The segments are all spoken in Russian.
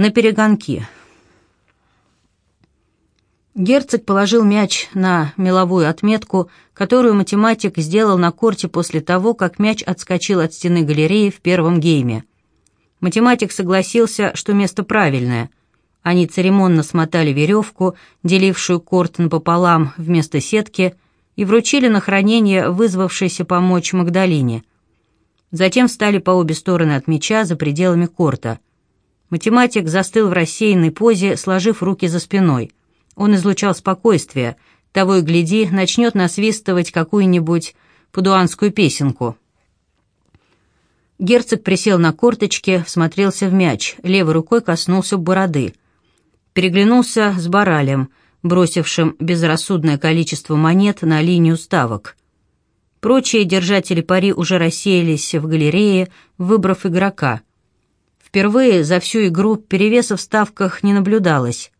на перегонки. Герцог положил мяч на меловую отметку, которую математик сделал на корте после того, как мяч отскочил от стены галереи в первом гейме. Математик согласился, что место правильное. Они церемонно смотали веревку, делившую корт напополам вместо сетки, и вручили на хранение вызвавшейся помочь Магдалине. Затем встали по обе стороны от мяча за пределами корта. Математик застыл в рассеянной позе, сложив руки за спиной – он излучал спокойствие, того и гляди, начнет насвистывать какую-нибудь падуанскую песенку. Герцог присел на корточки, всмотрелся в мяч, левой рукой коснулся бороды. Переглянулся с баралем, бросившим безрассудное количество монет на линию ставок. Прочие держатели пари уже рассеялись в галерее, выбрав игрока. Впервые за всю игру перевеса в ставках не наблюдалось.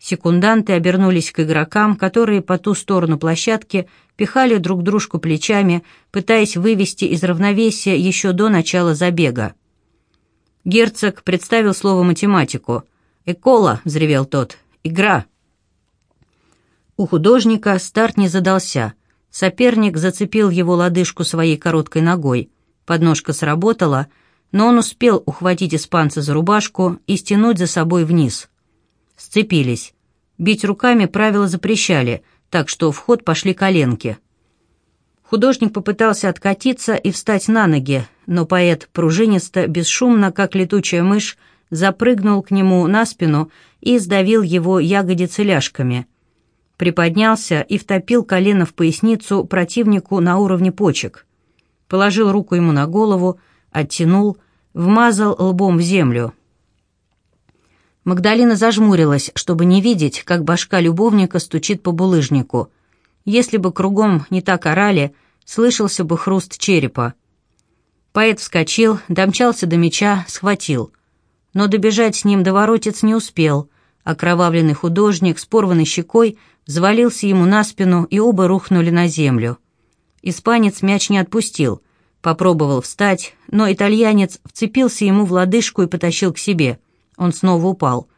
Секунданты обернулись к игрокам, которые по ту сторону площадки пихали друг дружку плечами, пытаясь вывести из равновесия еще до начала забега. Герцог представил слово математику. «Экола!» — взревел тот. «Игра!» У художника старт не задался. Соперник зацепил его лодыжку своей короткой ногой. Подножка сработала, но он успел ухватить испанца за рубашку и стянуть за собой вниз — Сцепились. Бить руками правила запрещали, так что в ход пошли коленки. Художник попытался откатиться и встать на ноги, но поэт пружинисто, бесшумно, как летучая мышь, запрыгнул к нему на спину и сдавил его ягодицы ляжками. Приподнялся и втопил колено в поясницу противнику на уровне почек. Положил руку ему на голову, оттянул, вмазал лбом в землю. Магдалина зажмурилась, чтобы не видеть, как башка любовника стучит по булыжнику. Если бы кругом не так орали, слышался бы хруст черепа. Поэт вскочил, домчался до меча, схватил. Но добежать с ним до воротец не успел. Окровавленный художник с порванной щекой взвалился ему на спину, и оба рухнули на землю. Испанец мяч не отпустил. Попробовал встать, но итальянец вцепился ему в лодыжку и потащил к себе – он снова упал.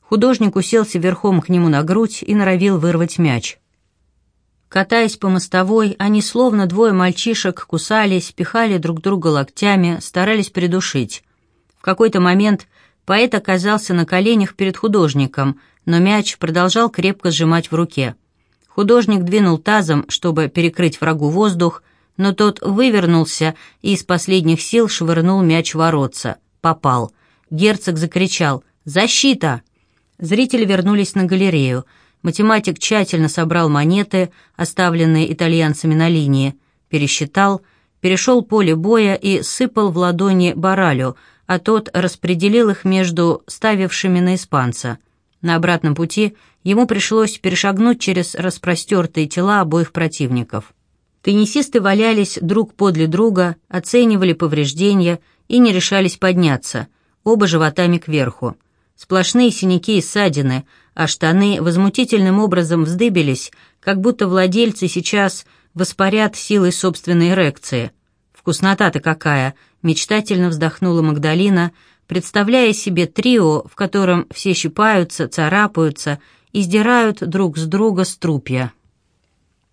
Художник уселся верхом к нему на грудь и норовил вырвать мяч. Катаясь по мостовой, они словно двое мальчишек кусались, пихали друг друга локтями, старались придушить. В какой-то момент поэт оказался на коленях перед художником, но мяч продолжал крепко сжимать в руке. Художник двинул тазом, чтобы перекрыть врагу воздух, но тот вывернулся и из последних сил швырнул мяч воротца. Попал — Герцог закричал «Защита!». Зрители вернулись на галерею. Математик тщательно собрал монеты, оставленные итальянцами на линии, пересчитал, перешел поле боя и сыпал в ладони баралю, а тот распределил их между ставившими на испанца. На обратном пути ему пришлось перешагнуть через распростертые тела обоих противников. Теннисисты валялись друг подле друга, оценивали повреждения и не решались подняться – оба животами кверху. Сплошные синяки и ссадины, а штаны возмутительным образом вздыбились, как будто владельцы сейчас воспарят силой собственной эрекции. «Вкуснота-то какая!» — мечтательно вздохнула Магдалина, представляя себе трио, в котором все щипаются, царапаются и сдирают друг с друга струпья.